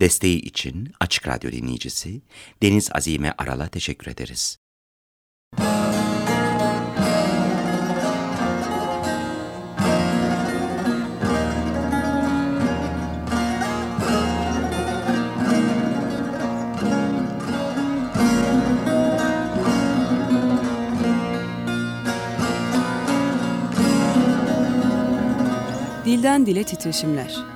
Desteği için Açık Radyo dinleyicisi Deniz Azime Aral'a teşekkür ederiz. Dilden Dile Titreşimler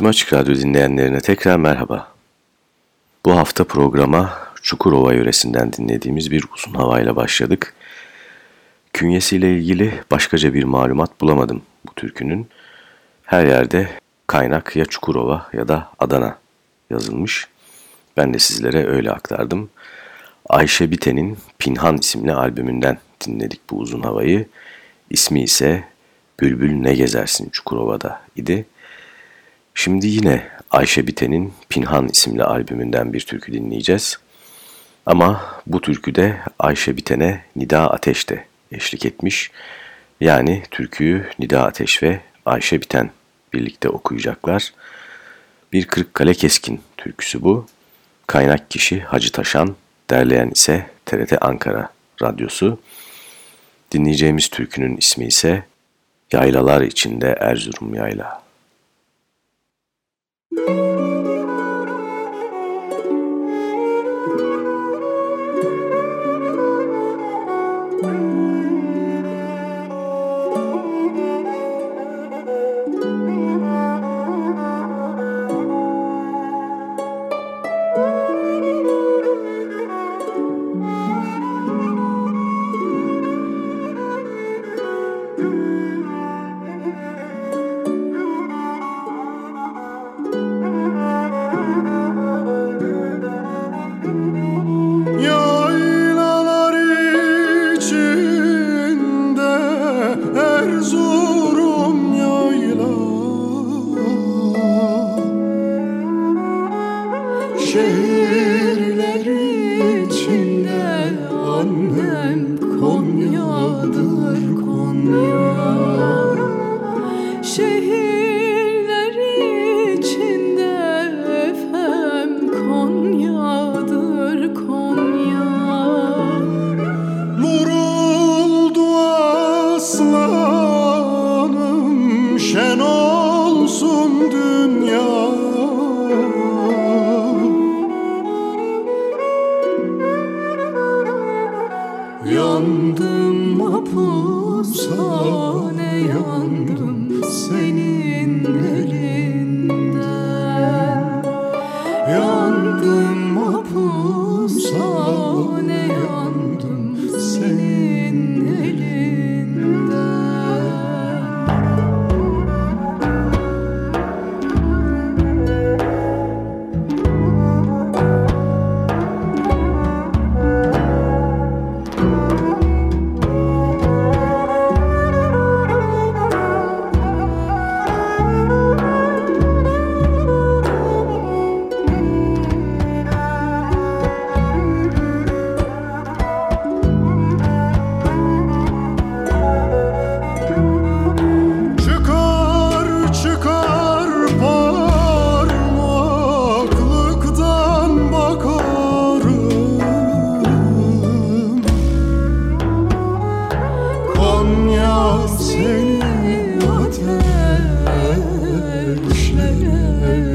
Tüm Açık Radyo dinleyenlerine tekrar merhaba. Bu hafta programa Çukurova yöresinden dinlediğimiz bir uzun havayla başladık. Künyesiyle ilgili başkaca bir malumat bulamadım bu türkünün. Her yerde kaynak ya Çukurova ya da Adana yazılmış. Ben de sizlere öyle aktardım. Ayşe Biten'in Pinhan isimli albümünden dinledik bu uzun havayı. İsmi ise Bülbül Ne Gezersin Çukurova'da idi. Şimdi yine Ayşe Biten'in Pinhan isimli albümünden bir türkü dinleyeceğiz. Ama bu türküde Ayşe Biten'e Nida Ateş de eşlik etmiş. Yani türküyü Nida Ateş ve Ayşe Biten birlikte okuyacaklar. Bir Kırıkkale Keskin türküsü bu. Kaynak kişi Hacı Taşan, derleyen ise TRT Ankara Radyosu. Dinleyeceğimiz türkünün ismi ise Yaylalar içinde Erzurum Yayla. Thank you. ya seni ateşlere.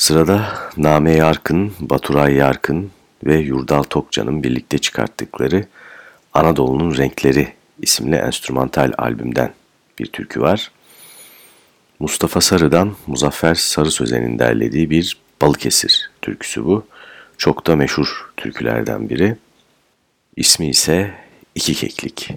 Sırada Name Yarkın, Baturay Yarkın ve Yurdal Tokcan'ın birlikte çıkarttıkları Anadolu'nun Renkleri isimli enstrümantal albümden bir türkü var. Mustafa Sarı'dan Muzaffer Sarı Sözen'in derlediği bir Balıkesir türküsü bu. Çok da meşhur türkülerden biri. İsmi ise İki Keklik.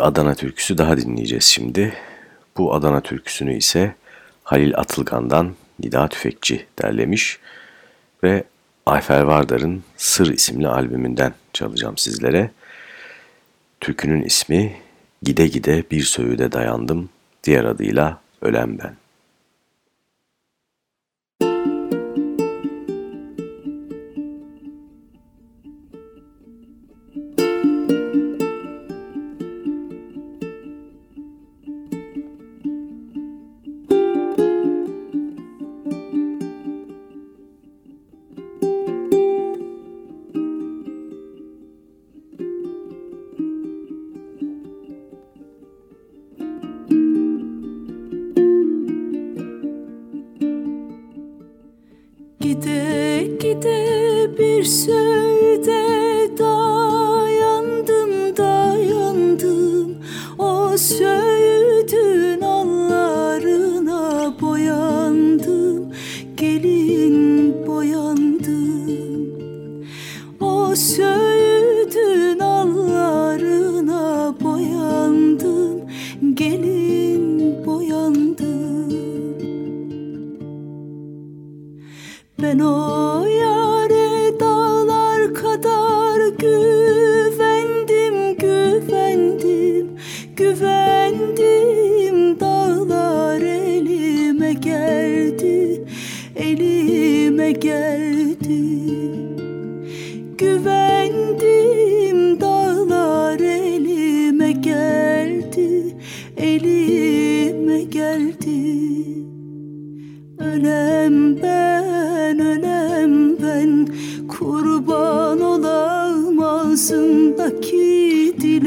Adana türküsü daha dinleyeceğiz şimdi. Bu Adana türküsünü ise Halil Atılgan'dan Nida Tüfekçi derlemiş ve Ayfer Vardar'ın Sır isimli albümünden çalacağım sizlere. Türkünün ismi Gide Gide Bir Söğüde Dayandım, diğer adıyla Ölen Ben.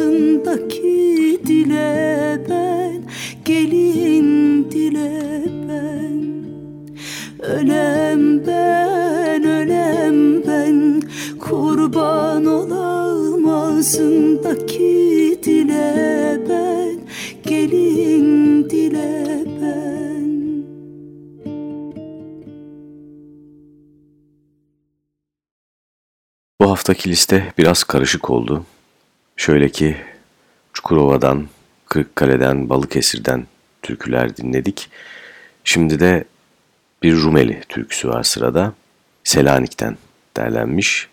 olam ağzındaki dile ben Gelin dile ben Ölem ben, ölem ben Kurban olam ağzındaki dile ben Gelin dile Bu haftaki liste biraz karışık oldu. Şöyle ki Çukurova'dan, Kırıkkale'den, Balıkesir'den türküler dinledik. Şimdi de bir Rumeli türküsü var sırada. Selanik'ten derlenmiş.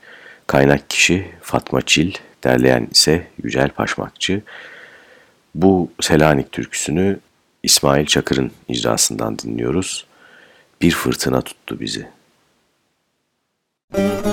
Kaynak kişi Fatma Çil, derleyen ise Yücel Paşmakçı. Bu Selanik türküsünü İsmail Çakır'ın icrasından dinliyoruz. Bir fırtına tuttu bizi. Müzik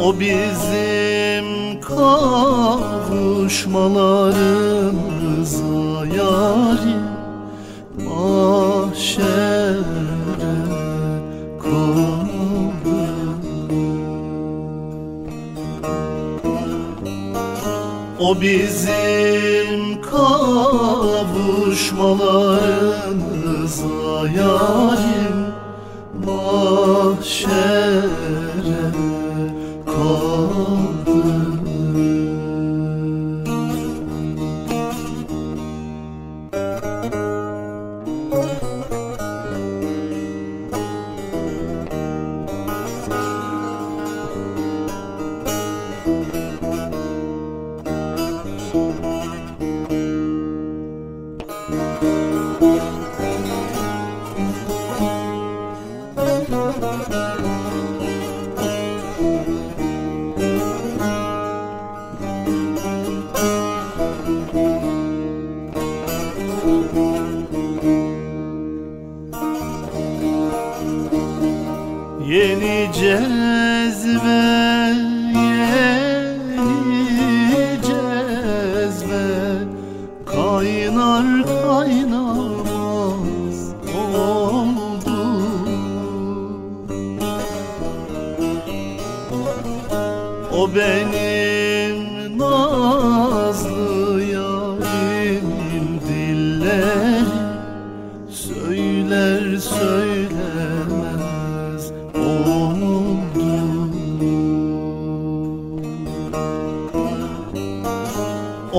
O bizim kavuşmalarımıza yarim mahşer O bizim kavuşmalarımıza yarim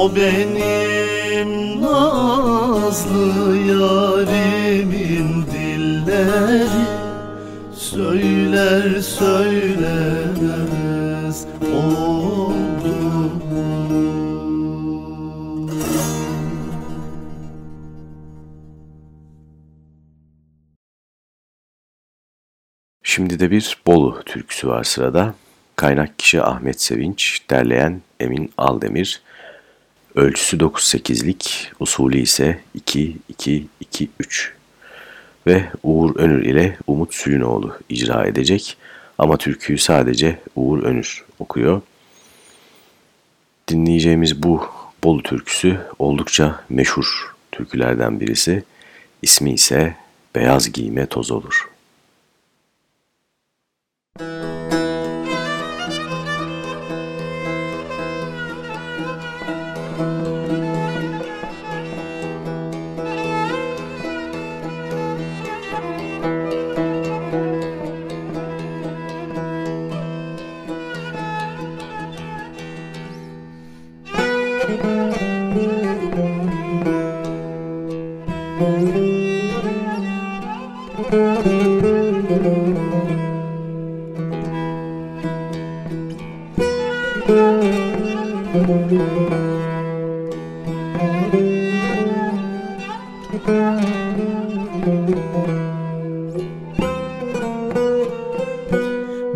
O benim nazlı yarimin dilleri Söyler söylemez oldu Şimdi de bir Bolu türküsü var sırada. Kaynak kişi Ahmet Sevinç, derleyen Emin Aldemir. Ölçüsü 9-8'lik, usulü ise 2-2-2-3. Ve Uğur Önür ile Umut Sülünoğlu icra edecek. Ama türküyü sadece Uğur Önür okuyor. Dinleyeceğimiz bu Bolu türküsü oldukça meşhur türkülerden birisi. İsmi ise Beyaz Giyme Toz Olur.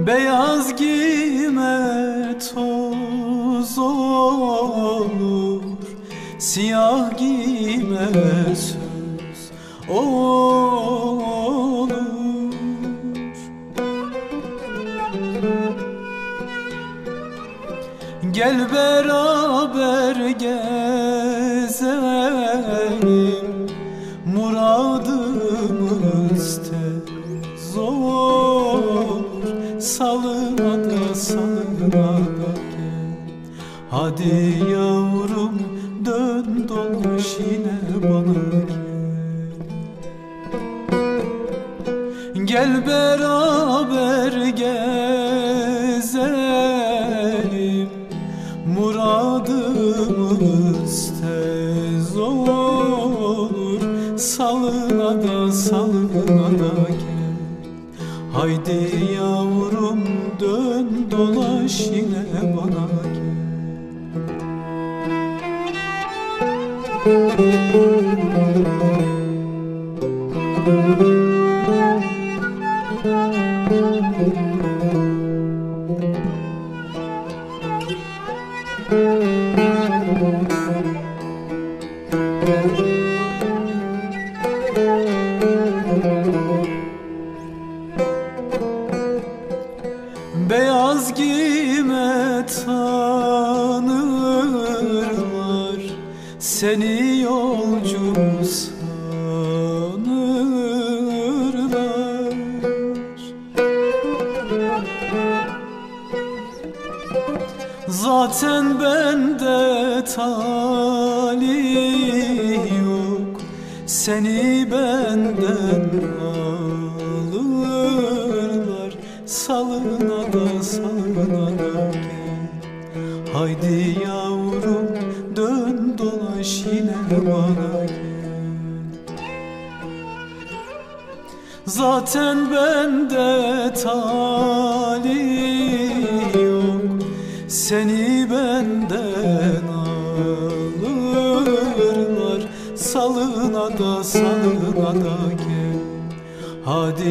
Beyaz giyme toz olur Siyah giyme söz olur. Gel beraber gezelim Hadi yavrum Zaten bende talih yok. Seni benden alırlar. Salına da salına da Haydi yavrum dön dolaş yine bana gel. Zaten bende talih Alçak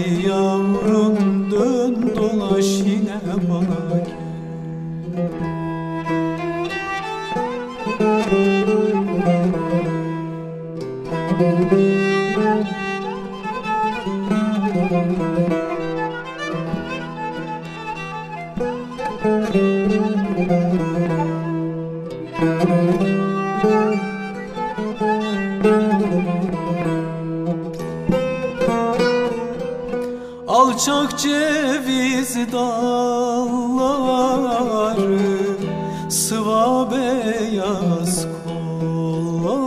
ceviz dalları Sıva beyaz kolları.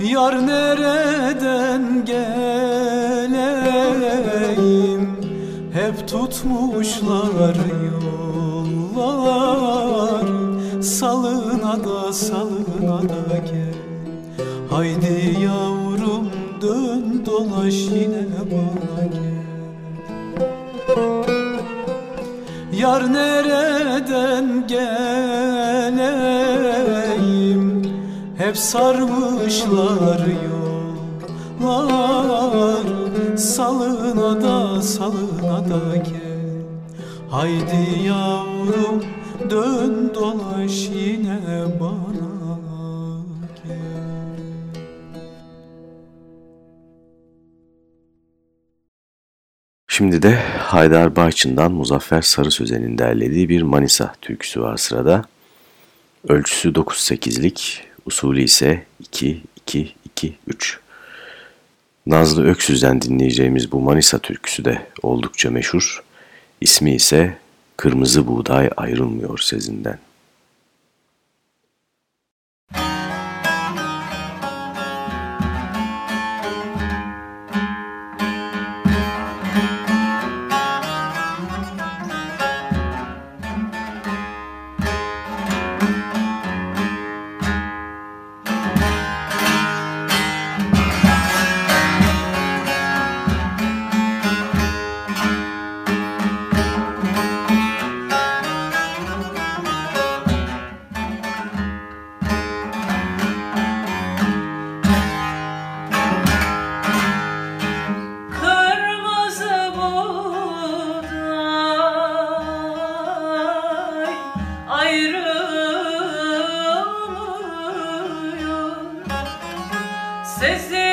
Yar nereden geleyim? Hep tutmuşlar Haydi yavrum dön dolaş yine bana gel. Yar nereden geleyim? Hep sarmışlar yollar. Salına da salına da gel. Haydi yavrum dön dolaş yine bana Şimdi de Haydar Bayçın'dan Muzaffer Sarı Sözen'in derlediği bir Manisa türküsü var sırada. Ölçüsü 9-8'lik, usulü ise 2-2-2-3. Nazlı Öksüz'den dinleyeceğimiz bu Manisa türküsü de oldukça meşhur. İsmi ise Kırmızı Buğday Ayrılmıyor Sezinden. sesi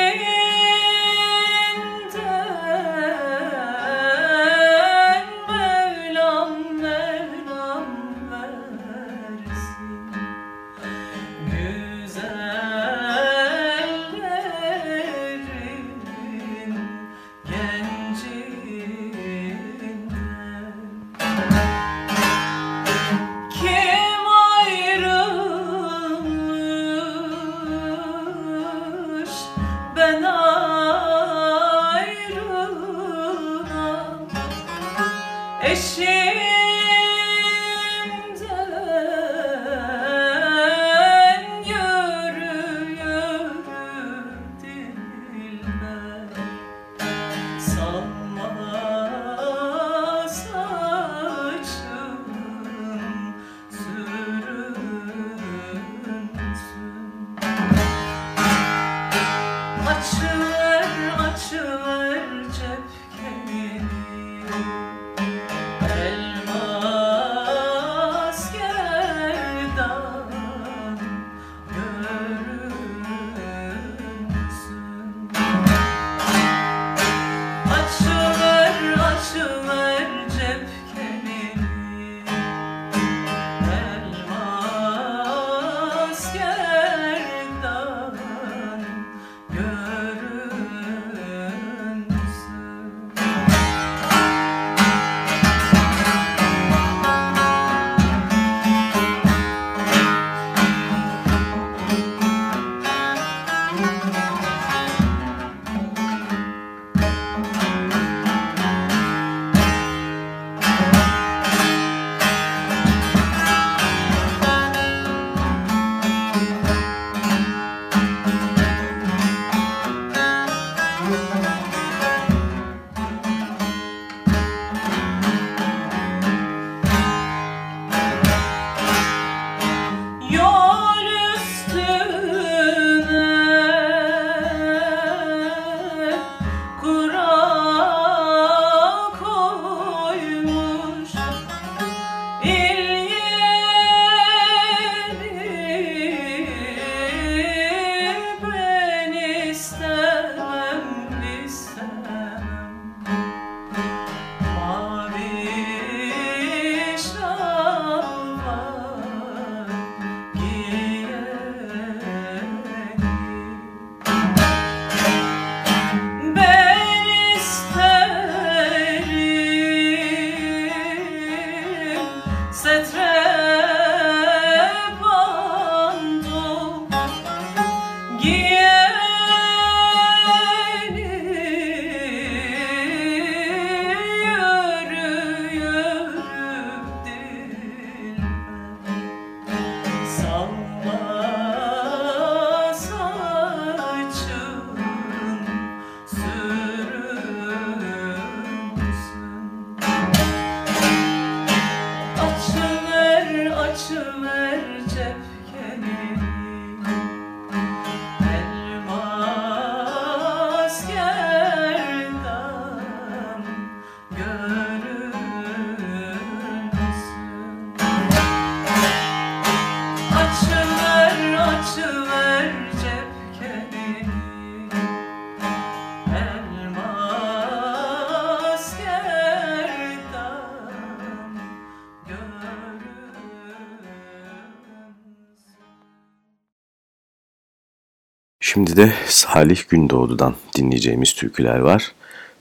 Şimdi de Salih Gündoğdu'dan dinleyeceğimiz türküler var.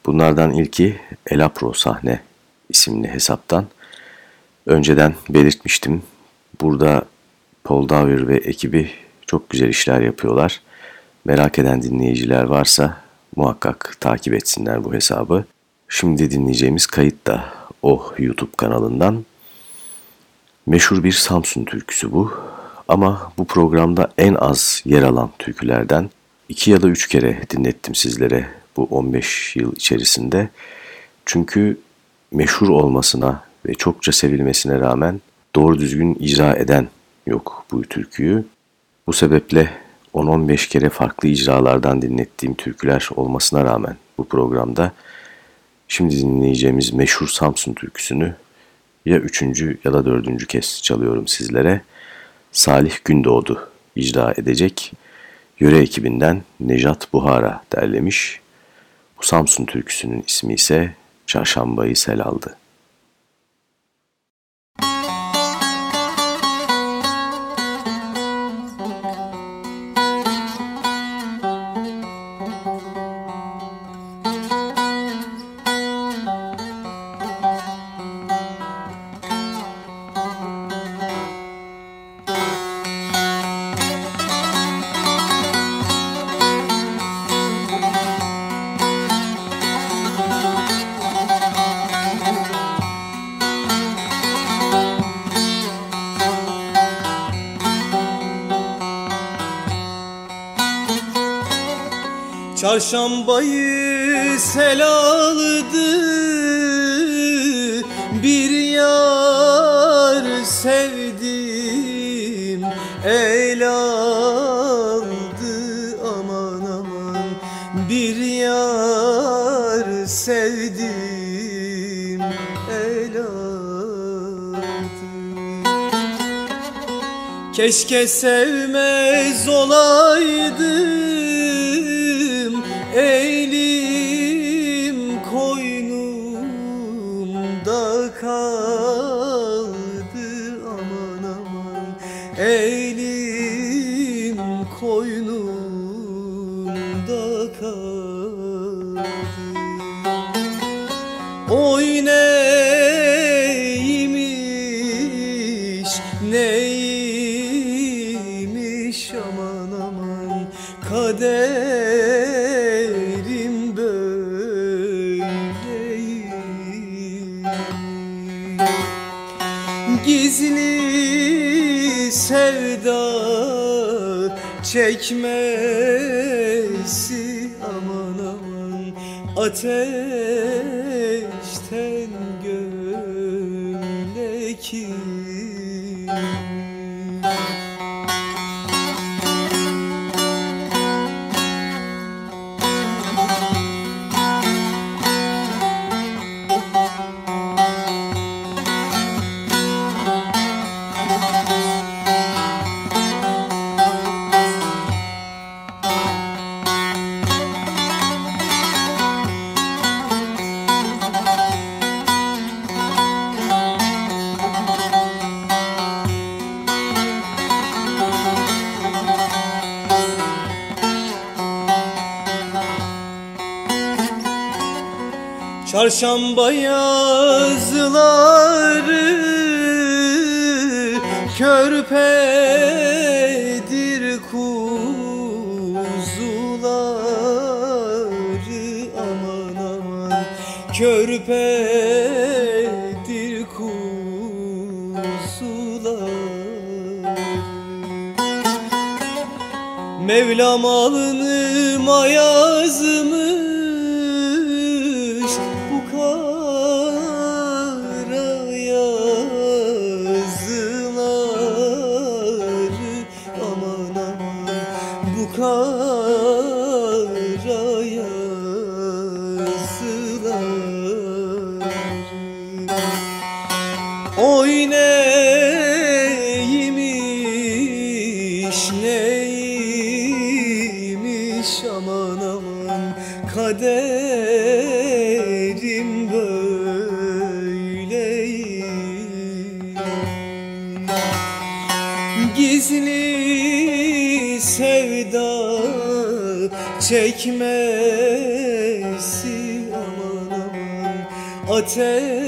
Bunlardan ilki Elapro Sahne isimli hesaptan. Önceden belirtmiştim. Burada Paul Davir ve ekibi çok güzel işler yapıyorlar. Merak eden dinleyiciler varsa muhakkak takip etsinler bu hesabı. Şimdi dinleyeceğimiz kayıt da o YouTube kanalından. Meşhur bir Samsun türküsü bu. Ama bu programda en az yer alan türkülerden iki ya da üç kere dinlettim sizlere bu 15 yıl içerisinde. Çünkü meşhur olmasına ve çokça sevilmesine rağmen doğru düzgün icra eden yok bu türküyü. Bu sebeple 10-15 kere farklı icralardan dinlettiğim türküler olmasına rağmen bu programda şimdi dinleyeceğimiz meşhur Samsun türküsünü ya üçüncü ya da dördüncü kez çalıyorum sizlere. Salih Gündoğdu icra edecek. Yöre ekibinden Nejat Buhara derlemiş. Bu Samsun türküsünün ismi ise Çarşambayı Sel aldı. Çarşambayı sel aldı Bir yar sevdim el aldı aman aman Bir yar sevdim el aldı. Keşke sevmez olaydı Ateşten gömleki aman kaderim böyleymiş Gizli sevda çekmesi aman aman Ateşten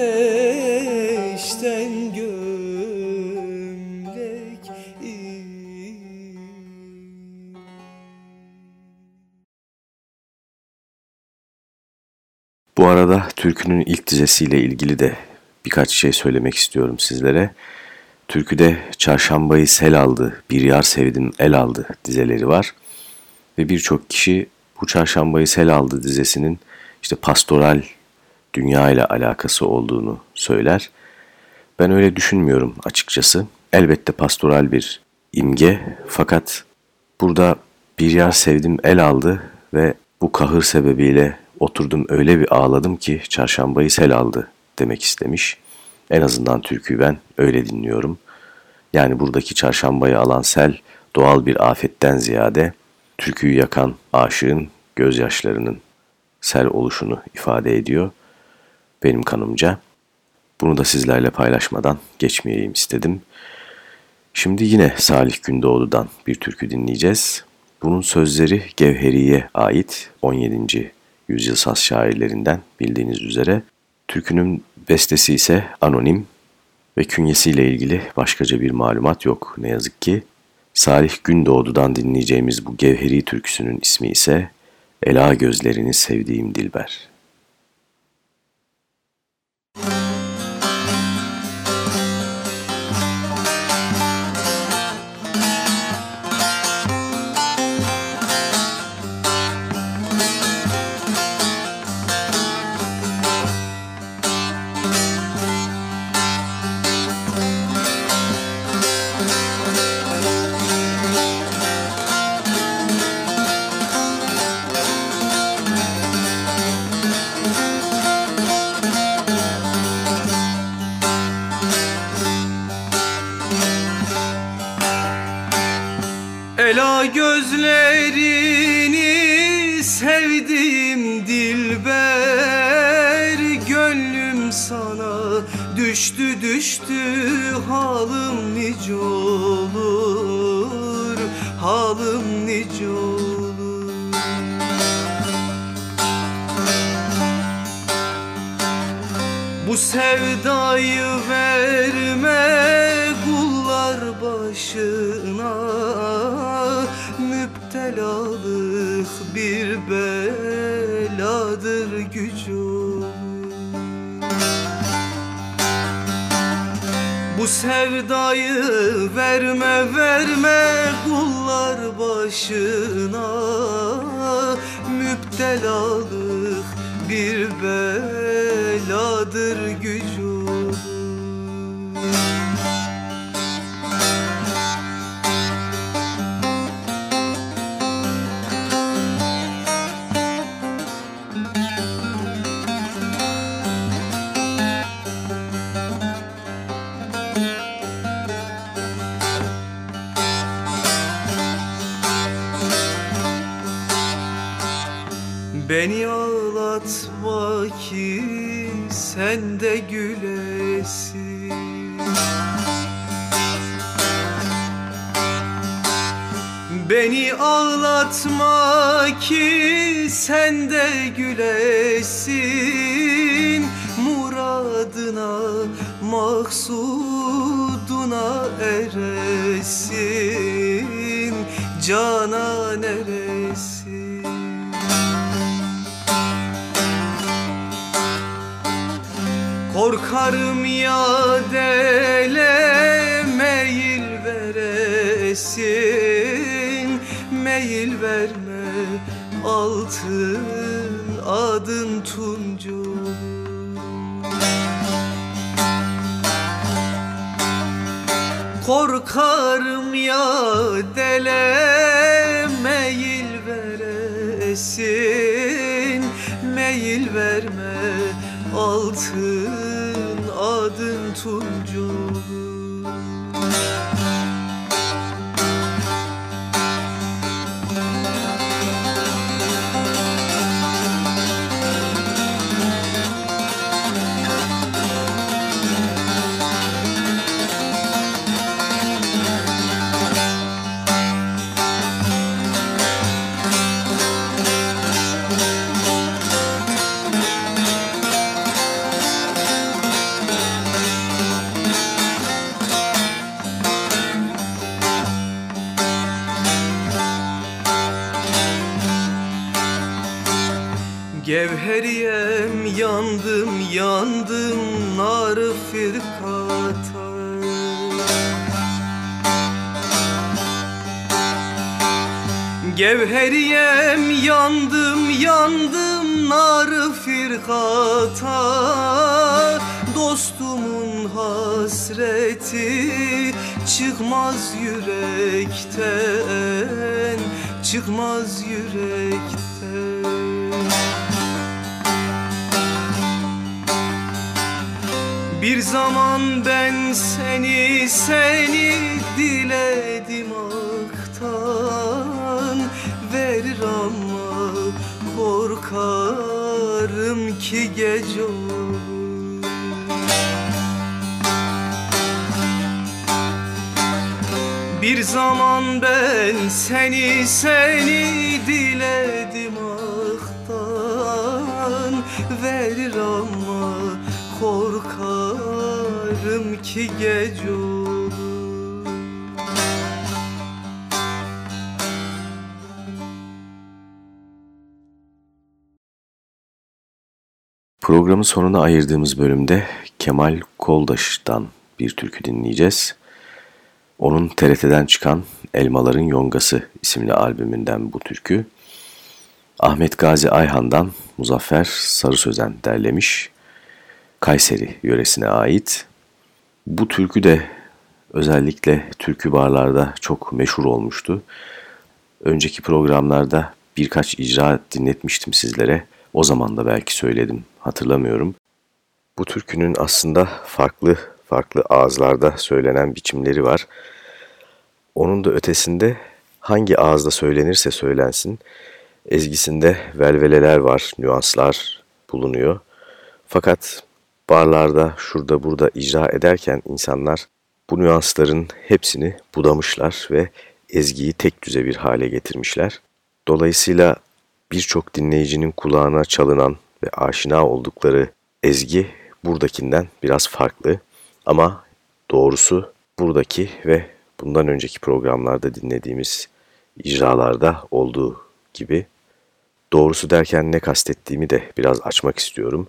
Bu arada türkünün ilk dizesiyle ilgili de birkaç şey söylemek istiyorum sizlere. Türküde çarşambayı sel aldı, bir yar sevdim el aldı dizeleri var. Ve birçok kişi bu çarşambayı sel aldı dizesinin işte pastoral dünya ile alakası olduğunu söyler. Ben öyle düşünmüyorum açıkçası. Elbette pastoral bir imge fakat burada bir yer sevdim el aldı ve bu kahır sebebiyle oturdum öyle bir ağladım ki çarşambayı sel aldı demek istemiş. En azından türküyü ben öyle dinliyorum. Yani buradaki çarşambayı alan sel doğal bir afetten ziyade türküyü yakan aşığın gözyaşlarının sel oluşunu ifade ediyor benim kanımca. Bunu da sizlerle paylaşmadan geçmeyeyim istedim. Şimdi yine Salih Gündoğdu'dan bir türkü dinleyeceğiz. Bunun sözleri Gevheri'ye ait 17. yüzyıl saz şairlerinden bildiğiniz üzere. Türkünün bestesi ise anonim ve künyesiyle ilgili başkaca bir malumat yok ne yazık ki. Salih Gündoğdu'dan dinleyeceğimiz bu Gevheri türküsünün ismi ise Ela Gözlerini Sevdiğim Dilber. Beni ağlatma ki sen de gülesin. Beni ağlatma ki sen de gülesin. Muradına maksuduna eresin. Canan Korkarım ya dele meyil veresin. Meyil verme altın adın tuncu. Korkarım ya dele Gevheriyem yandım yandım nar firkata. Gevheriyem yandım yandım nar firkata. Dostumun hasreti çıkmaz yürekten Çıkmaz yürekten zaman ben seni seni diledim aktan. Verir ama korkarım ki gece olur. Bir zaman ben seni seni diledim aktan. Verir ama korkarım ki gece olur Programın sonuna ayırdığımız bölümde Kemal Koldaş'tan bir türkü dinleyeceğiz. Onun TRT'den çıkan Elmaların Yongası isimli albümünden bu türkü. Ahmet Gazi Ayhan'dan Muzaffer Sarı Sözen derlemiş. Kayseri yöresine ait. Bu türkü de özellikle türkü barlarda çok meşhur olmuştu. Önceki programlarda birkaç icra dinletmiştim sizlere. O zaman da belki söyledim, hatırlamıyorum. Bu türkünün aslında farklı farklı ağızlarda söylenen biçimleri var. Onun da ötesinde hangi ağızda söylenirse söylensin, ezgisinde velveleler var, nüanslar bulunuyor. Fakat barlarda şurada burada icra ederken insanlar bu nüansların hepsini budamışlar ve ezgiyi tek düze bir hale getirmişler. Dolayısıyla birçok dinleyicinin kulağına çalınan ve aşina oldukları ezgi buradakinden biraz farklı. Ama doğrusu buradaki ve bundan önceki programlarda dinlediğimiz icralarda olduğu gibi. Doğrusu derken ne kastettiğimi de biraz açmak istiyorum.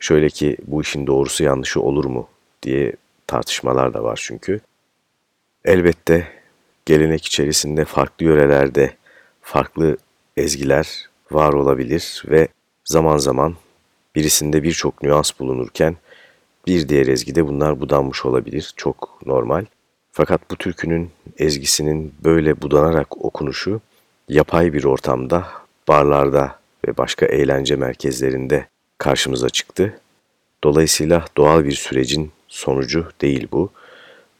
Şöyle ki bu işin doğrusu yanlışı olur mu diye tartışmalar da var çünkü. Elbette gelenek içerisinde farklı yörelerde farklı ezgiler var olabilir ve zaman zaman birisinde birçok nüans bulunurken bir diğer ezgide bunlar budanmış olabilir. Çok normal. Fakat bu türkünün ezgisinin böyle budanarak okunuşu yapay bir ortamda, barlarda ve başka eğlence merkezlerinde karşımıza çıktı. Dolayısıyla doğal bir sürecin sonucu değil bu.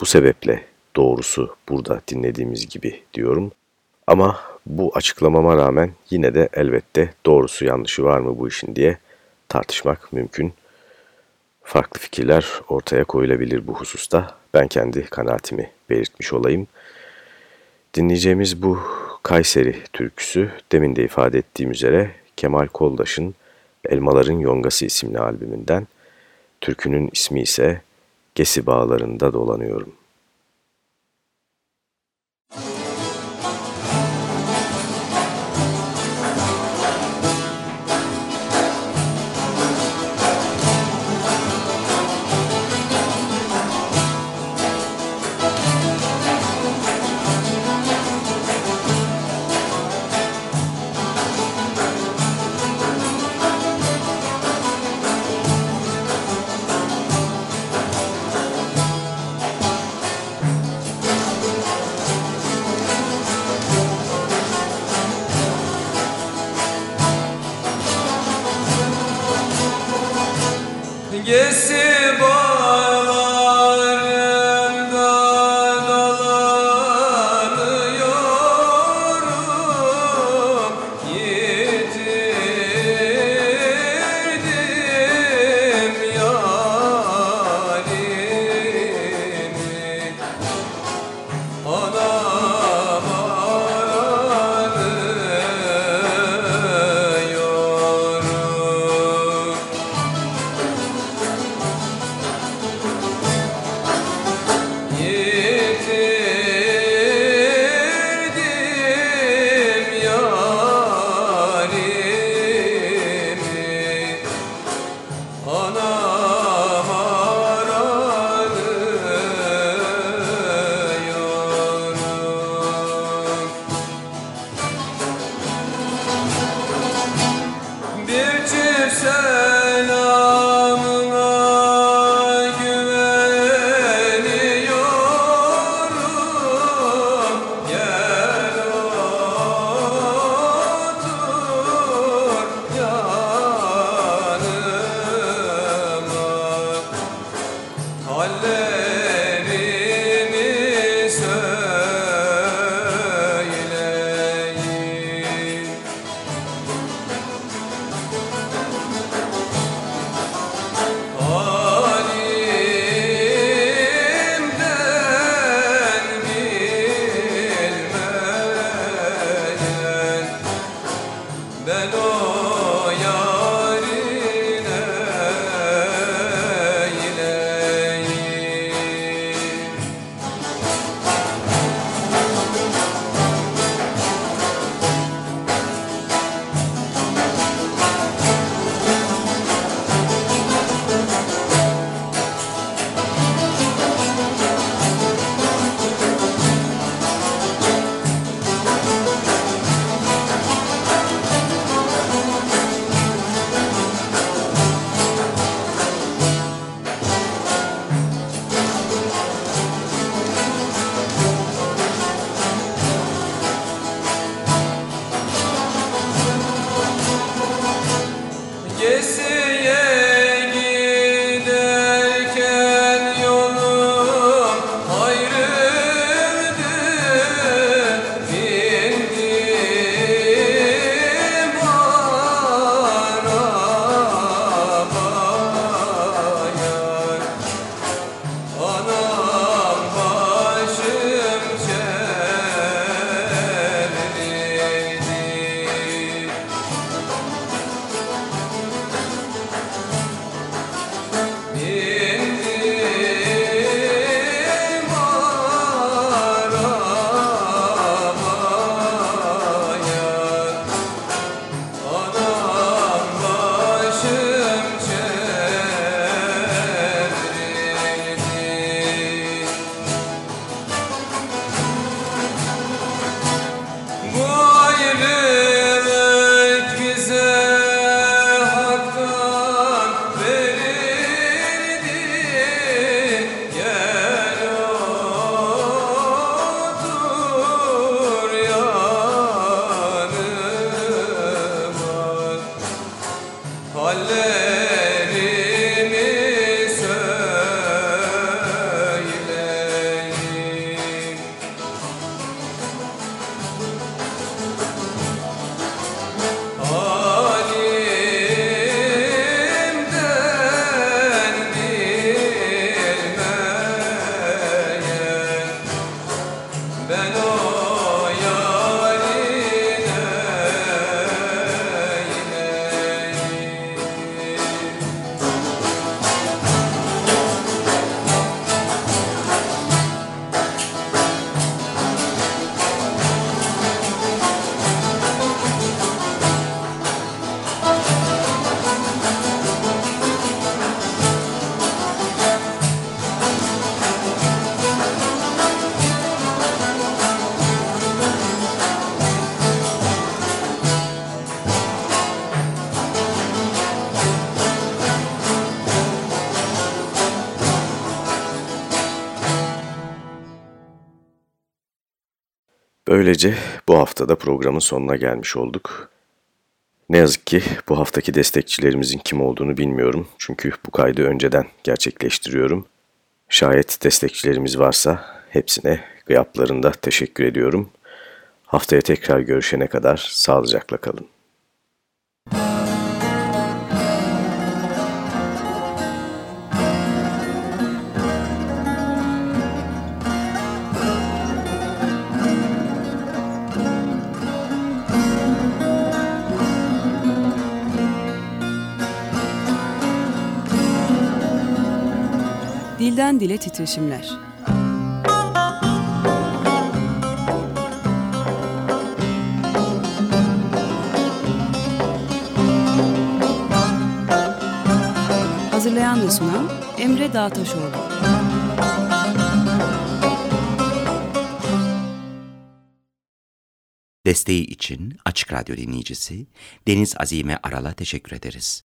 Bu sebeple doğrusu burada dinlediğimiz gibi diyorum. Ama bu açıklamama rağmen yine de elbette doğrusu yanlışı var mı bu işin diye tartışmak mümkün. Farklı fikirler ortaya koyulabilir bu hususta. Ben kendi kanaatimi belirtmiş olayım. Dinleyeceğimiz bu Kayseri türküsü demin de ifade ettiğim üzere Kemal Koldaş'ın Elmaların Yongası isimli albümünden. Türkünün ismi ise Gesi Bağlarında Dolanıyorum. Böylece bu haftada programın sonuna gelmiş olduk. Ne yazık ki bu haftaki destekçilerimizin kim olduğunu bilmiyorum. Çünkü bu kaydı önceden gerçekleştiriyorum. Şayet destekçilerimiz varsa hepsine gıyaplarında teşekkür ediyorum. Haftaya tekrar görüşene kadar sağlıcakla kalın. Dilden dile titreşimler. Hazırlayan ve sunan Emre Dağtaşoğlu. Desteği için Açık Radyo dinleyicisi Deniz Azime Aral'a teşekkür ederiz.